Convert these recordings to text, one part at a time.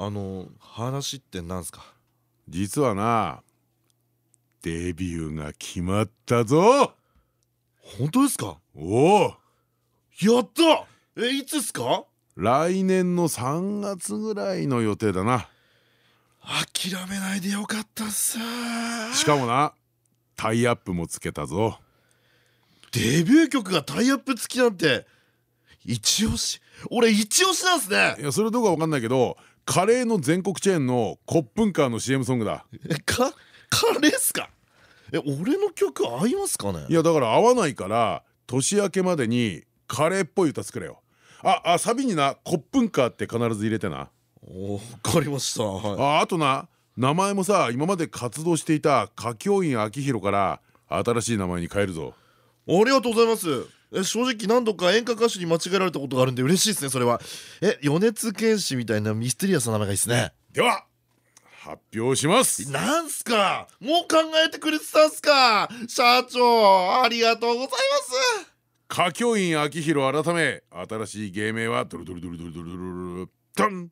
あの話ってなんすか？実はなデビューが決まったぞ。本当ですか？おおやった！えいつっすか？来年の3月ぐらいの予定だな。諦めないでよかったっす。しかもなタイアップもつけたぞ。デビュー曲がタイアップ付きなんて一押し俺一押しなんすね。いやそれどうかわかんないけどカレーの全国チェーンのコップンカーの CM ソングだ。えかカレーっすか？え俺の曲合いますかね？いやだから合わないから年明けまでにカレーっぽい歌作れよ。ああサビになコップンカーって必ず入れてな。お分かりました、はい、ああとな名前もさ今まで活動していた歌教員秋広から新しい名前に変えるぞ。ありがとうございます。え正直何度か演歌歌手に間違えられたことがあるんで嬉しいですねそれは。え米津玄師みたいなミステリアスな名前がいいですね。では発表します。なんすか？もう考えてくれてたんすか？社長ありがとうございます。歌教員秋広改め新しい芸名はドルドルドルドルドルドルドルドン。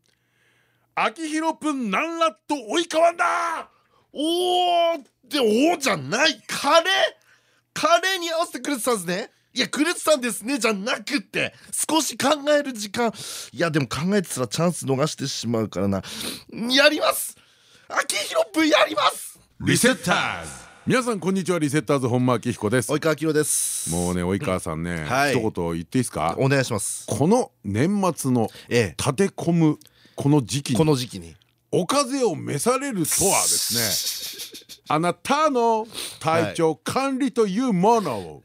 秋広プンナンラット追い川だ。おーっておーじゃない。カレー？カレーに合わせてくれてたんですねいやくれてたんですねじゃなくって少し考える時間。いやでも考えてたらチャンス逃してしまうからな。やります。秋広プンやります。リセッターズ。皆さんこんにちは。リセッターズ本間明彦です。及川明です。もうね及川さんね、はい。一言言っていいですか？お願いします。この年末のええ。立て込むこの時期こにの時期に。お風邪を召されるとはですね あなたの体調管理というものを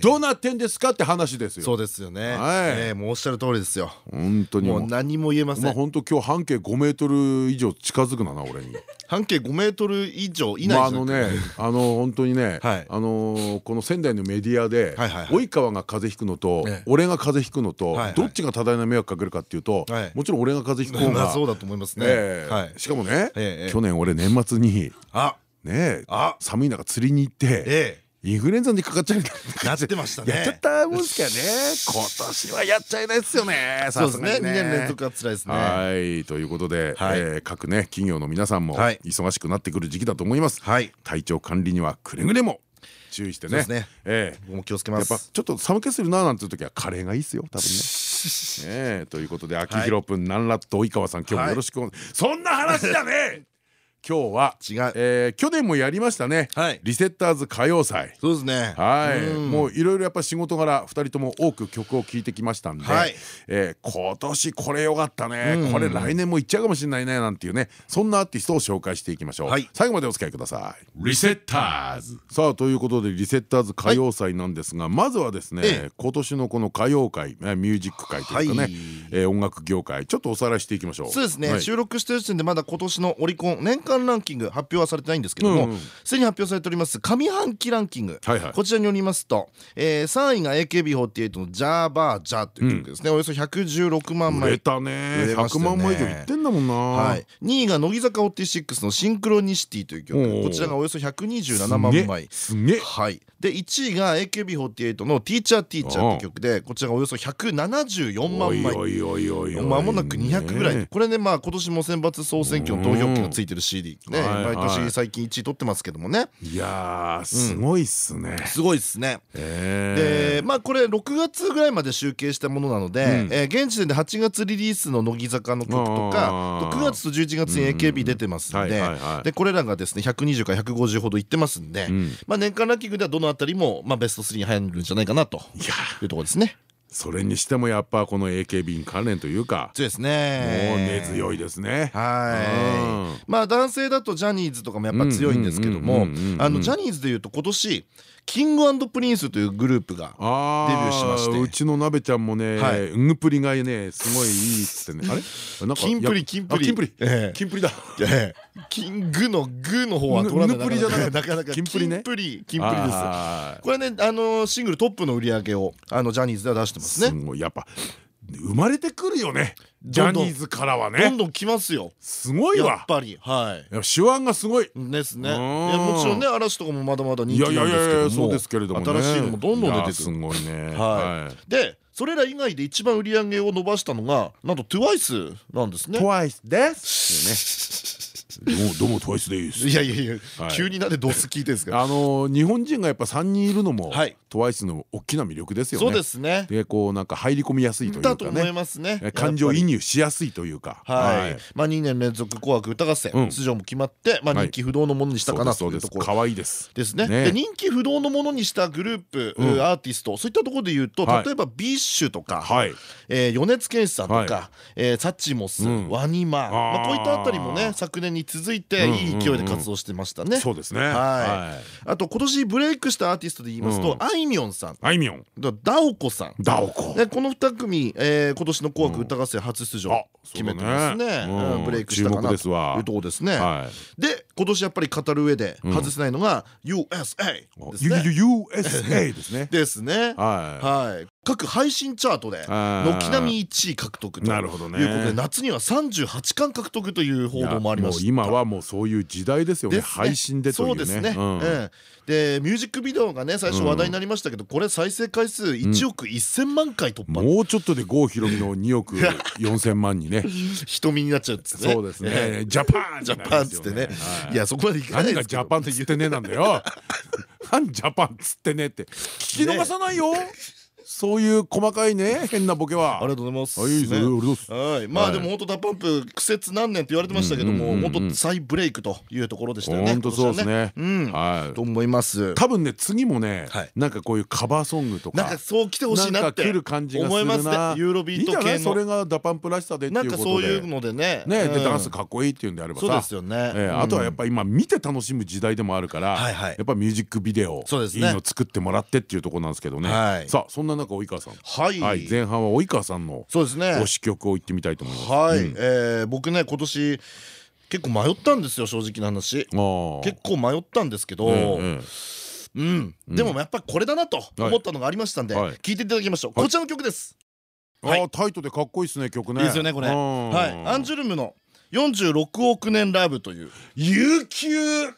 どうなってんですかって話ですよ。そうですよね。はい。ええもうおっしゃる通りですよ。本当にもう何も言えません。まあ本当今日半径5メートル以上近づくなな俺に。半径5メートル以上以内じゃのねあの本当にね はい。あのこの仙台のメディアで及川が風邪ひくのとええ。俺が風邪ひくのとどっちが多大な迷惑かけるかっていうとはいもちろん俺が風邪ひく方がま あそうだと思いますね。しかもねええ。去年俺年末にあねあ。寒い中釣りに行ってえインフルエンザにかかっちゃいえなってましたね。やっちゃったもんですからね。今年はやっちゃいないですよね。そうですね。2さすがに年連続は辛いですね。はいということで、はい。えー各ね企業の皆さんもはい。忙しくなってくる時期だと思います、はい。体調管理にはくれぐれも注意してね。え僕も気をつけえやっぱますちょっと寒気するななんていう時はカレーがいいですよ多分ね。ええということで秋広くん南ラット及川さん今日もよろしくお、そんな話だね今日は違う。えー去年もやりましたね、はい。リセッターズ歌謡祭。そうですね。はい、うん。もういろいろやっぱ仕事柄2人とも多く曲を聴いてきましたんで、はい。えー今年これよかったね、うん。これ来年も行っちゃうかもしれないねなんていうね。そんなアーティストを紹介していきましょう、はい。最後までお付き合いください。リセッターズ。さあということでリセッターズ歌謡祭なんですが、まずはですね、ええ。今年のこの歌謡界えーミュージック界というかね、はい。えー音楽業界ちょっとおさらいしていきましょう。そうですね、はい。収録してる時点でまだ今年のオリコン年間ランキング発表はされてないんですけどもうんうん。すで、に発表されております上半期ランキング、はいはい。こちらによりますと、えー、3位が AKB48 の「ジャーバージャー」という曲ですね、およそ116万枚売れたね。100ね。万枚以上いってんだもんな、はい、2位が乃木坂46の「シンクロニシティ」という曲。こちらがおよそ127万枚。すげえ。はい、で1位が AKB48 の「ティーチャーティーチャー」という曲でこちらがおよそ174万枚。まもなく200ぐらい。ねこれねまあ今年も選抜総選挙の投票権がついてる CD ね。毎年最近1位取ってますけどもね。いやーすごいっすね、すごいですね。えでまあこれ6月ぐらいまで集計したものなので、うん。えー現時点で8月リリースの乃木坂の曲とかあー。9月と11月に AKB 出てますんででこれらがですね120から150ほどいってますんで、ん。まあ年間ランキングではどのあたりもまあベスト3に入るんじゃないかなというところですね。それにしてもやっぱこの AKB 関連というか。そうですね。もう根強いですね。はい。まあ男性だとジャニーズとかもやっぱ強いんですけどもあのジャニーズでいうと今年 King & Princeというグループがデビューしまして。うちの鍋ちゃんもねうぐプリがね。すごいいいっつってね。あれ？キンプリキンプリ。キンプリ？キンプリだ。キングのグの方は取らないなかなかキンプリね。キンプリキンプリです。これねあのシングルトップの売り上げをあのジャニーズでは出してますね。やっぱ生まれてくるよね。ジャニーズからはね。どんどん来ますよ。すごいわ。やっぱり。はい。手腕がすごい。ですね。もちろんね嵐とかもまだまだ人気なんですけどそうですけれども新しいのもどんどん出てくる。すごいね。はい。でそれら以外で一番売り上げを伸ばしたのがなんと TWICE なんですね。TWICE です どうもどうもトワイスです。いやいやいや急になんでドス聞いてんですか？あの日本人がやっぱ三人いるのもTWICE の大きな魅力ですよね。そうですね。でこうなんか入り込みやすいというかね。感情移入しやすいというか。はい。まあ2年連続紅白歌合戦。出場も決まってまあ人気不動のものにしたかなというところ。可愛いです。ですね。で人気不動のものにしたグループアーティストそういったところで言うと例えば BiSH とか米津玄師さんとか Suchmos WANIMA まあこういったあたりもね昨年に続いていいい勢いで活動してましたね。そうですね。はい。あと今年ブレイクしたアーティストで言いますと、あいみょんさん。あいみょん。ダオコさん。ダオコ。でこの二組、えー、今年の紅白歌合戦初出場決めてますね。ブレイクしたかなというところですね。で今年やっぱり語る上で外せないのが USA ですね。USA ですね。ですね。はい。各配信チャートで軒並み1位獲得ということで夏には38冠獲得という報道もありました。今はもうそういう時代ですよね。配信でというね。そうですね。でミュージックビデオがね最初話題になりましたけどこれ再生回数1億1000万回突破。もうちょっとで郷ひろみの2億4000万にね。瞳になっちゃうっつってそうですね。ジャパンジャパンっつってね いやそこまでいかない何がジャパンって言ってねえなんだよ。何ジャパンっつってねって。聞き逃さないよそういう細かいね変なボケは。ありがとうございます。はいまあでも本当 DA PUMP 苦節何年って言われてましたけども本当再ブレイクというところでしたよね本当そうですね。はい。と思います。多分ね次もねなんかこういうカバーソングとかなんかそう来てほしいなって来る感じがするな。ユーロビート系の。それが DA PUMP らしさでなんかそういうのでね。ねでダンスかっこいいっていうんであればさ。そうですよね。あとはやっぱ今見て楽しむ時代でもあるからやっぱミュージックビデオいいの作ってもらってっていうところなんですけどね。さあそんな中及川さん。はい。前半は及川さんのそうですね。推し曲を言ってみたいと思います。はい。え僕ね今年結構迷ったんですよ正直な話。結構迷ったんですけどうんでもやっぱりこれだなと思ったのがありましたんで聞いていただきましょう。こちらの曲です。あタイトでかっこいいですね曲ね。ですよねこれ。はい。アンジュルムの46億年ラブという。悠久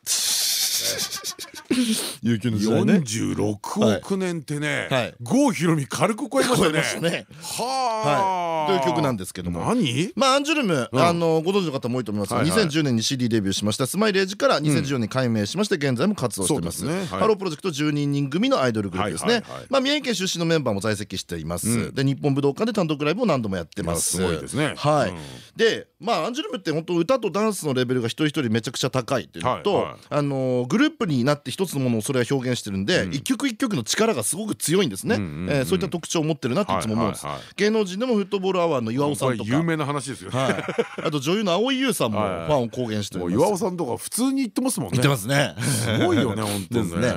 悠久の時代ね。46億年ってね郷ひろみ軽く超えましたね。はあ。という曲なんですけども。何？まあアンジュルムあのご存知の方も多いと思いますが2010年に CD デビューしました。スマイレージから2014年改名しまして現在も活動しています。ハロープロジェクト12人組のアイドルグループですね。まあ宮城県出身のメンバーも在籍しています。で日本武道館で単独ライブを何度もやってます。すごいですね。はい。でまあアンジュルムって本当歌とダンスのレベルが一人一人めちゃくちゃ高いっていうのとあのグループになって一つのものをそれは表現してるんで一曲一曲の力がすごく強いんですね。そういった特徴を持ってるなっていつも思うんです。芸能人でもフットボールアワーの岩尾さんとか有名な話ですよ。あと女優の蒼井優さんもファンを公言してる岩尾さんとか普通に言ってますもんね。言ってますね。すごいよね 本当にね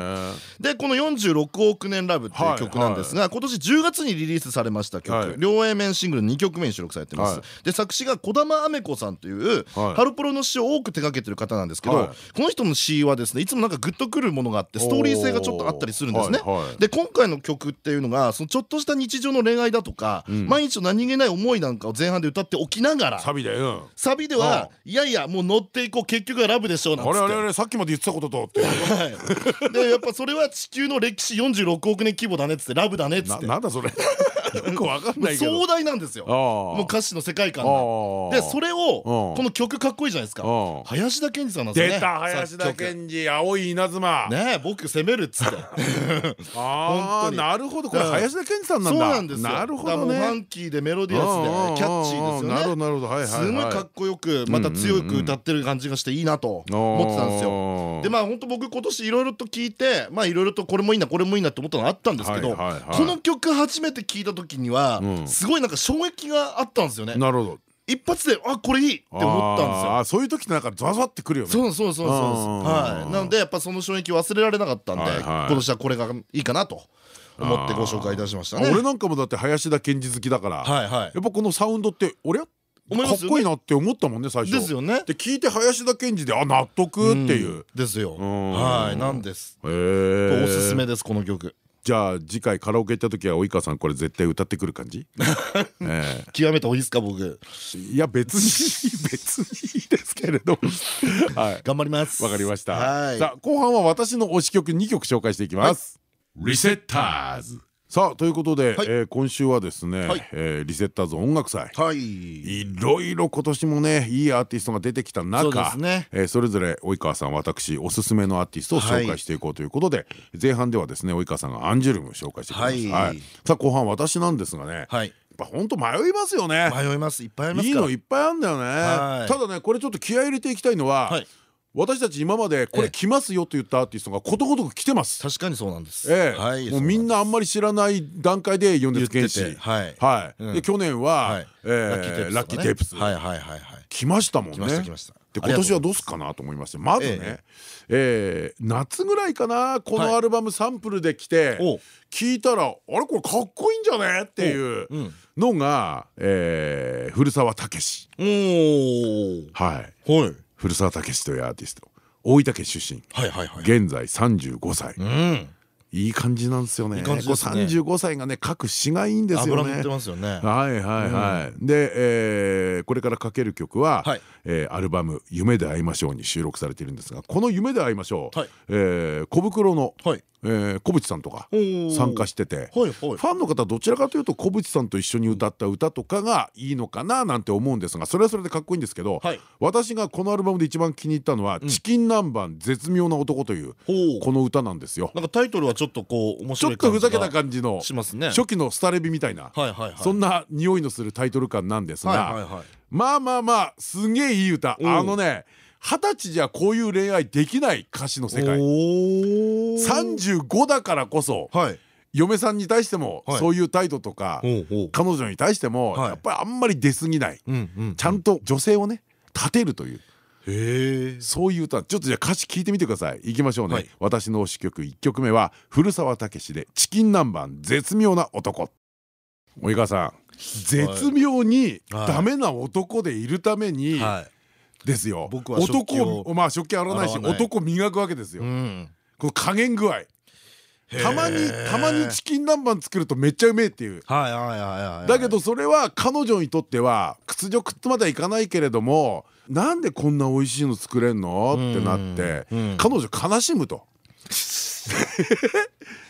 でこの46億年ラブっていう曲なんですが今年10月にリリースされました曲。両 A 面シングル2曲目に収録されてます。で作詞が児玉雨子さんというハロプロの詩を多く手掛けてる方なんですけどこの人の詩はですねいつもなんかグッとくるものがあってストーリー性がちょっとあったりするんですね。で今回の曲っていうのがそのちょっとした日常の恋愛だとか毎日の何気ない思いなんかを前半で歌っておきながらサビでサビではい。やいやもう乗っていこう結局はラブでしょうなんつって。あれあれさっきまで言ってたこととって。でやっぱそれは地球の歴史46億年規模だねっつってラブだねっつって。なんだそれ。よくわかんないけど。壮大なんですよ。もう歌詞の世界観が。でそれをこの曲かっこいいじゃないですか。林田健二さんなんですね。出た林田健二青い稲妻。ね僕攻めるっつって。ああなるほど。これ林田健二さんなんだ。そうなんですなるほどね。ファンキーでメロディアスでキャッチーですよね。なるほどなるほどはいはい。すごいかっこよくまた強く歌ってる感じがしていいなと思ってたんですよ。でまあ本当僕今年いろいろと聞いてまあいろいろとこれもいいなこれもいいなって思ったのあったんですけどこの曲初めて聞いた時にはうん。すごいなんか衝撃があったんですよね。なるほど。一発であこれいいって思ったんですよ。あーそういう時ってなんかザワザワってくるよね。そうそうそうそうはい。なのでやっぱその衝撃忘れられなかったんではいはい。今年はこれがいいかなと思ってご紹介いたしましたね。俺なんかもだって林田健二好きだからはいはい。やっぱこのサウンドって俺？思いますよね。かっこいいなって思ったもんね最初。ですよね。で聞いて林田健二であ納得っていう。ですよ。ん。はい。なんです。おすすめですこの曲じゃあ次回カラオケ行った時は及川さんこれ絶対歌ってくる感じ？え極めた方がいいですか僕。えいや別に 別にいいですけれどはい。頑張ります。わかりました。はい。さあ後半は私の推し曲2曲紹介していきます。リセッターズさあということではい。えー今週はですねはい。えーリセッターズ音楽祭。はい。いろいろ今年もねいいアーティストが出てきた中すね。えーそれぞれ及川さん私おすすめのアーティストを紹介していこうということで前半ではですね及川さんがアンジュルムを紹介してくれましたはい。はい。さあ後半私なんですがねやっはいぱほんと迷いますよね。迷います。いっぱいありますいいのいっぱいあるんだよね。はい。ただねこれちょっと気合い入れていきたいのははい私たち今までこれ来ますよと言ったアーティストがことごとく来てます。確かにそうなんです。えはいえ、もうみんなあんまり知らない段階で米津玄師言っててはい。で去年はラッキーテープスはいはいはいはい。来ましたもんね。で今年はどうすっかなと思いましてまずねええ。ー夏ぐらいかなこはいのアルバムサンプルで来て聞いたらあれこれかっこいいんじゃねっていうう。ん。のがえー古澤武史おー。はい。はい古澤武史というアーティスト。大分県出身。はいはいはい。現在35歳。うん。いい感じなんですよね。いいね。こう35歳がね書く詩がいいんですよね。油乗ってますよね。はいはいはい、で、えーこれからかける曲は、はいえーアルバム「夢で会いましょう」に収録されているんですがこの「夢で会いましょう」はい。えー小袋の、はい。えー小渕さんとか参加してて。はいはい。ファンの方どちらかというと小渕さんと一緒に歌った歌とかがいいのかななんて思うんですがそれはそれでかっこいいんですけど、はい。私がこのアルバムで一番気に入ったのは「チキン南蛮絶妙な男」というこの歌なんですよ。なんかタイトルはちょっとこう面ちょ白いっとふざけたじ感じのがしますね。初期のスタレビみたいなそんな匂いのするタイトル感なんですがまあまあまあすげえいい歌。あのね二十歳じゃこういう恋愛できない歌詞の世界。おー。35だからこそはい。嫁さんに対してもはい。そういう態度とか彼女に対してもはい。やっぱりあんまり出過ぎない。ちゃんと女性をね立てるという。そういう歌。ちょっとじゃあ歌詞聞いてみてください。いきましょうね。はい。私の推し曲。1曲目は古澤武史で「チキン南蛮絶妙な男」及川さん絶妙にはい。ダメな男でいるためにはい。ですよ。僕は食器を男をまあ食器洗わないし男磨くわけですよ。うん。この加減具合。たまにたまにチキン南蛮作るとめっちゃうめえっていう。だけどそれは彼女にとっては屈辱ってまではいかないけれどもなんでこんな美味しいの作れんのってなってうん。彼女悲しむと。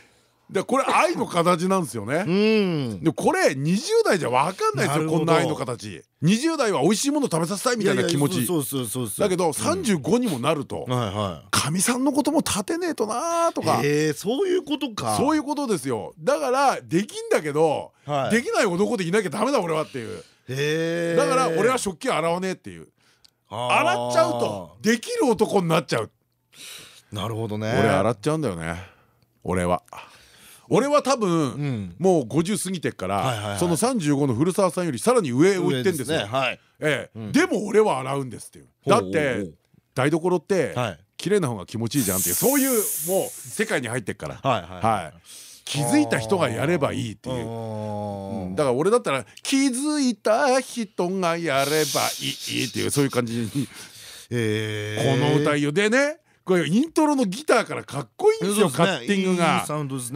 でこれ愛の形なんですよね。うん。でこれ20代じゃ分かんないですよこんな愛の形。20代は美味しいもの食べさせたいみたいな気持ち。そうそうそうそうだけど35にもなるとはいはかみさんのことも立てねえとなーとか。いへえそういうことか。そういうことですよ。だからできんだけどはい。できない男でいなきゃダメだ俺はっていう。へえ。だから俺は食器洗わねえっていう。洗っちゃうとできる男になっちゃう。なるほどね。俺洗っちゃうんだよね。俺は俺は多分うん。もう50過ぎてっからその35の古澤さんよりさらに上を行ってんですよ。でも俺は洗うんですっていう。だって台所ってはい。綺麗な方が気持ちいいじゃんっていうそういうもう世界に入ってっから。はい気づいた人がやればいいっていう。うん。だから俺だったら気づいた人がやればいいっていうそういう感じに。えこの歌いよ。でねこれイントロのギターからかっこいいんですよカッティングが。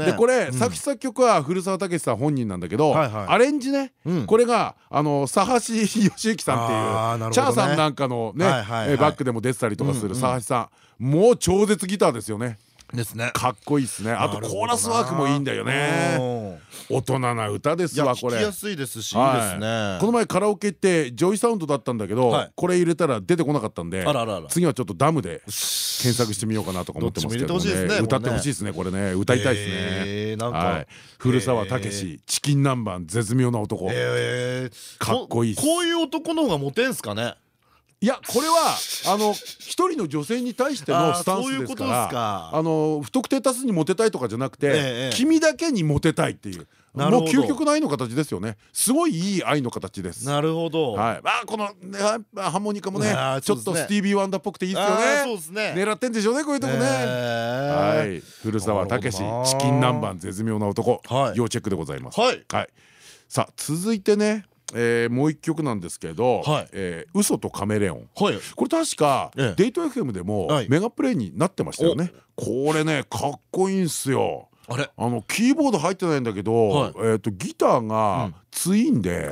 でこれうん。作詞作曲は古澤武さん本人なんだけどアレンジね。うん。これがあの佐橋義之さんっていうチャーさんなんかのねバックでも出てたりとかする佐橋さんもう超絶ギターですよねですね。かっこいいっすね。あとコーラスワークもいいんだよね。大人な歌ですわこれ。聞きやすいですしいいはいですね。この前カラオケ行って JOYSOUND だったんだけど、はい。これ入れたら出てこなかったんで次はちょっとダムで検索してみようかなとか思ってますけどね。歌ってほしいですねこれね。歌いたいですね。へーなんか。はい、古澤武史チキン南蛮絶妙な男、えーかっこいいこういう男の方がモテんすかね？いやこれはあの一人の女性に対してのスタンスですからあの不特定多数にモテたいとかじゃなくて君だけにモテたいっていうもう究極の愛の形ですよね。すごいいい愛の形です。なるほど。はい。あこのハーモニカもねちょっとスティービー・ワンダーっぽくていいですよね。そうですね。狙ってんでしょうねこういうとこね。はい。古澤武史チキン南蛮絶妙な男。要チェックでございます。はい。さあ続いてねえー、もう一曲なんですけど「はい。えー、嘘とカメレオン」はい、これ確かデート FM でもメガプレイになってましたよね。これねかっこいいんすよ。あれ？あのキーボード入ってないんだけど、はい、えとギターがツインで、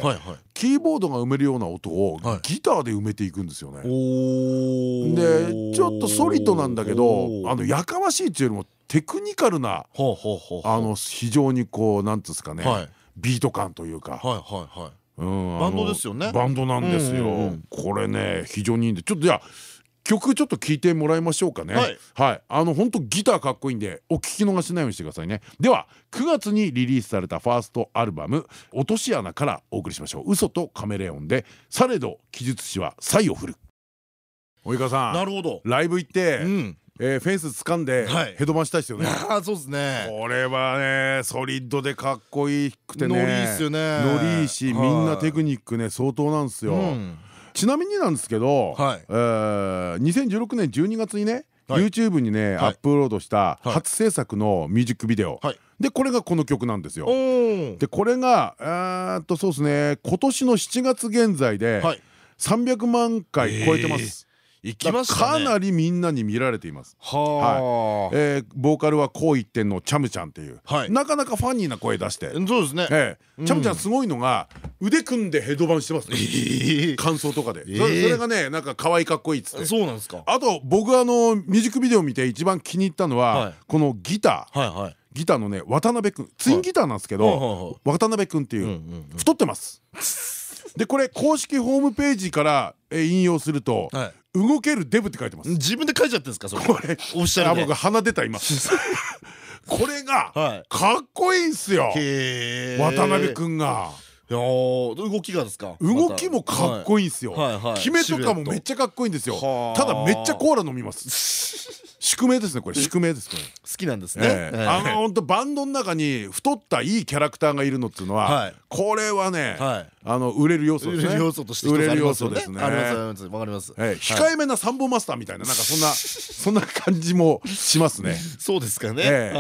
キーボードが埋めるような音をギターで埋めていくんですよね。でちょっとソリッドなんだけどあのやかましいっていうよりもテクニカルなあの非常にこうなんですかね、はい、ビート感というか。はいはいはいバンドですよね。バンドなんですよ。これね非常にいいんでちょっとじゃあ曲ちょっと聞いてもらいましょうかね。はい、はい、あの本当ギターかっこいいんでお聞き逃しないようにしてくださいね。では9月にリリースされたファーストアルバム「落とし穴」からお送りしましょう。嘘とカメレオンでされど記述師は才を振る及川さんなるほど。ライブ行って、うん、えー、フェンス掴んでヘドバンしたいですよね。あそうですね。これはねソリッドでかっこいいくてね。ノリいいっすよね。ノリいいしみんなテクニックね相当なんですよ。ちなみになんですけど、はいえー、2016年12月にね、はい、YouTube にね、アップロードした初制作のミュージックビデオ、はい、でこれがこの曲なんですよ。でこれがえっとそうですね今年の7月現在で300万回超えてます。行きましたかなりみんなに見られています。はい。えボーカルはこう一点のチャムちゃんっていう、なかなかファニーな声出して。そうですね。えチャムちゃんすごいのが腕組んでヘッドバンしてます。感想とかで。それがねなんか可愛いかっこいいっつって。そうなんですか。あと僕あのミュージックビデオ見て一番気に入ったのはこのギター。はいはい。ギターのね渡辺君ツインギターなんですけど渡辺君っていう太ってます。でこれ公式ホームページから引用すると動けるデブって書いてます。自分で書いちゃってんですかそれ。これ。オフィシャルで僕鼻出た今。これがかっこいいんすよ。渡辺君が。いや動きがですか？動きもかっこいいんですよ。決めとかもめっちゃかっこいいんですよ。ただめっちゃコーラ飲みます 宿命ですねこれ。宿命ですこれ。好きなんですね。あの本当バンドの中に太ったいいキャラクターがいるのっていうのはこれはねあの売れる要素ですね。売れる要素として売れる要素ですね。あります。わかります。控えめなサンボマスターみたいななんかそんな そんな感じもしますね。そうですかね。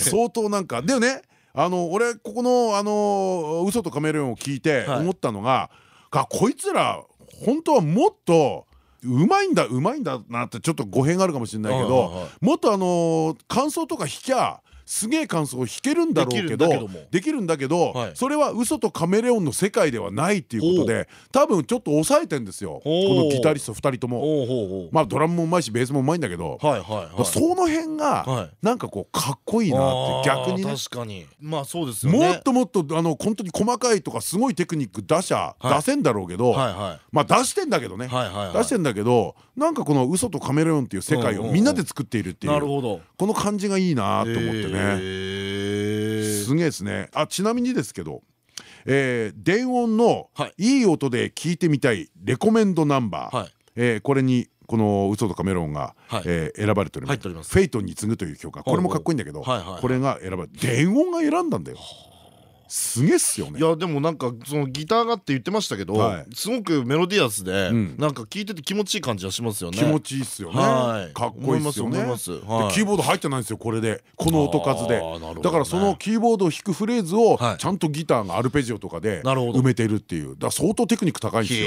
相当なんかでねあの俺ここのあの嘘とカメレオンを聞いて思ったのがこいつら本当はもっとうまいんだうまいんだなってちょっと語弊があるかもしれないけどもっとあの感想とか弾きゃすげえ感想を弾けるんだろうけどできるんだけどそれは嘘とカメレオンの世界ではないっていうことで多分ちょっと抑えてんですよ。このギタリスト2人とも。まあドラムもうまいしベースもうまいんだけどその辺がなんかこうかっこいいなって逆にね。確かに。まあそうですよもっともっとあの本当に細かいとかすごいテクニック出しゃ出せんだろうけどまあ出してんだけどね。出してんだけどなんかこの嘘とカメレオンっていう世界をみんなで作っているっていうこの感じがいいなと思ってね。ねすげえですね。あちなみにですけどえー、電音のい。い音で聞いてみたいレコメンドナンバー、はい、えー、これにこの「嘘とかメロンが」はい、えー、選ばれております「フェイトに次ぐ」という曲がこれもかっこいいんだけどこれが選ばれ電音が選んだんだよ。すげえっすよね。いやでもなんかそのギターがって言ってましたけど、はい、すごくメロディアスで、うん、なんか聴いてて気持ちいい感じはしますよね。気持ちいいっすよね、はい、かっこいいっすよね、はい、キーボード入ってないんですよこれで。この音数で、だからそのキーボードを弾くフレーズをちゃんとギターがアルペジオとかで埋めてるっていう。だから相当テクニック高いんです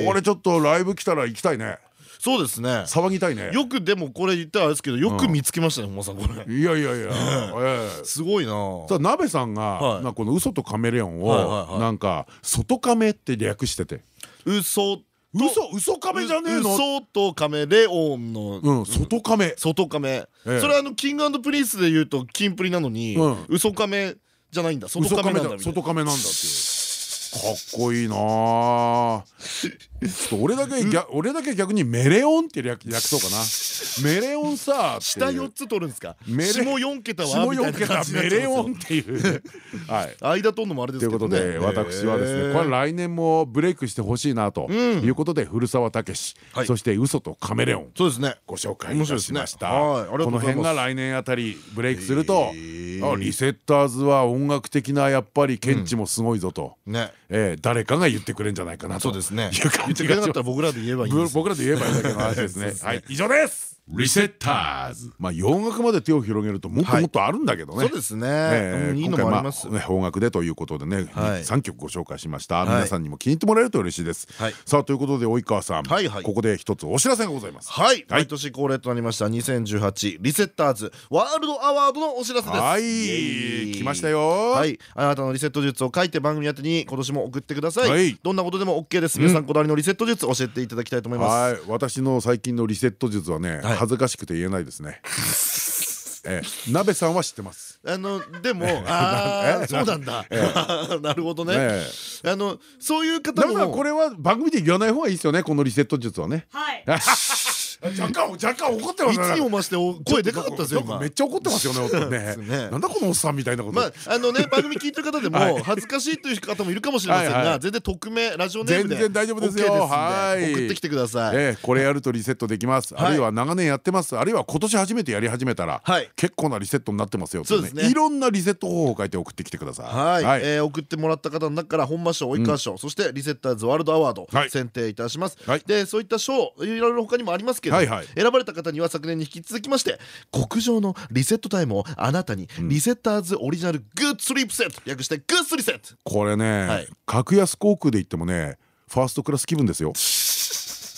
よ。これちょっとライブ来たら行きたいねそうですね。騒ぎたいね。よくでもこれ言ったらあれですけどよく見つけましたね本間さんこれ。いやいやいや すごいな。さあ鍋さんがこの嘘とカメレオンをなんか外カメって略してて。嘘嘘嘘カメじゃねえの？嘘とカメレオンのうん外カメ。外カメ。それあのキングプリンスで言うとキンプリなのに嘘カメじゃないんだ。外カメなんだ外カメなんだってかっこいいな。ちょっと俺だけ 俺だけ逆にメレオンって略そうかな。メレオンさ下4つ取るんですか？メレ下4桁は下みたい4桁メレオンっていう。はい。間取るのもあれですけどね。ということで私はですねこれ来年もブレイクしてほしいなということで古澤武そして嘘とカメレオンそうですね。ご紹介いたしました。この辺が来年あたりブレイクするとリセッターズは音楽的なやっぱり見地もすごいぞと。ねえー誰かが言ってくれんじゃないかなと。そうですね。いう言ってくれなか感じが僕らで言えばいい僕らで言えばいいだけの話ですね。はい以上ですリセッターズ。まあ洋楽まで手を広げるともっともっとあるんだけどね。そうですね。いいのもあります。ね邦楽でということでねはい。3曲ご紹介しました。い。皆さんにも気に入ってもらえると嬉しいです。はい。さあということで及川さん。はいはい。ここで一つお知らせがございます。はい。毎年恒例となりました2018リセッターズワールドアワードのお知らせです。はい。来ましたよ。はい。あなたのリセット術を書いて番組宛てに今年も送ってくださはい。いどんなことでも OK です。皆さんこだわりのリセット術教えていただきたいと思います。はい。私の最近のリセット術はねはい恥ずかしくて言えないですね。ええ。鍋さんは知ってます。あのでも ああえそうなんだ。なるほどね。ねあのそういう方だからもこれは番組で言わない方がいいですよねこのリセット術はね。はい。若干若干怒ってますいつにも増してお声でかかったですよめっちゃ怒ってますよね ね。ね。なんだこのおっさんみたいなこと。まああのね 番組聞いてる方ではい。も恥ずかしいという方もいるかもしれませんが全然匿名ラジオネームで全然大丈夫ですよ。はい。送ってきてください。ええこれやるとリセットできます。はい。あるいは長年やってます。あるいは今年初めてやり始めたらはい。結構なリセットになってますよ。そうですね。いろんなリセット方法を書いて送ってきてください。はい、えー送ってもらった方の中から本間賞及川賞、そしてリセッターズワールドアワード、はい。選定いたします、はい。でそういった賞いろいろ他にもありますけど、はいはい。選ばれた方には昨年に引き続きまして極上のリセットタイムをあなたに、リセッターズオリジナルグッドスリープセット略してグッドリセット。これはねい。格安航空で行ってもねファーストクラス気分ですよ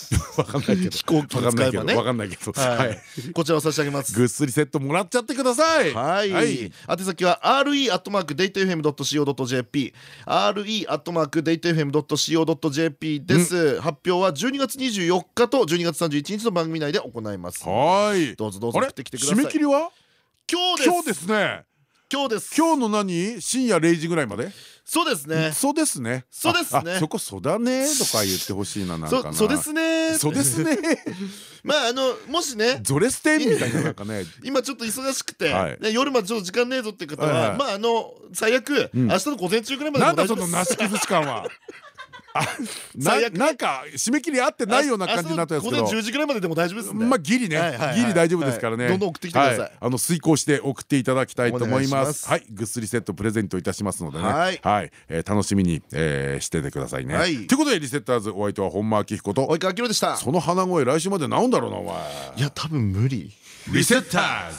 わかんないけど。飛行機使えばね。ど。わかんないけど。はい、はい。こちらを差し上げます。ぐっすりセットもらっちゃってください。はい、宛先は re アットマークデータ FM ドット co ドット jp re アットマークデータ FM ドット co ドット jp です。発表は12月24日と12月31日の番組内で行います。はい。どうぞどうぞ送ってきてください。締め切りは？今日です。今日ですね。今日です。今日の何？深夜0時ぐらいまで？そうですね。そうですね。そうですね。そこそうだねとか言ってほしいななんかな。そそうですね。そうですね。まああのもしね。ゾレステンみたいななんかね。今ちょっと忙しくて、夜までちょっと時間ねえぞっていう方は、まああの最悪、ん。明日の午前中ぐらいまでなんだそのなし崩し感はななんか締め切り合ってないような感じになったんですけど。午前10時ぐらいまででも大丈夫ですまあギリね。ギリ大丈夫ですからね。はい。どんどん送ってきてください。はあの遂行して送っていただきたいと思いまます。すはい。ぐっすりセットプレゼントいたしますのでね。はい。楽しみにえーしててくださいね。はい。ということでリセッターズお相手は本間明彦と及川明宏でした。その鼻声来週まで治んだろうなお前。いや多分無理。リセッターズ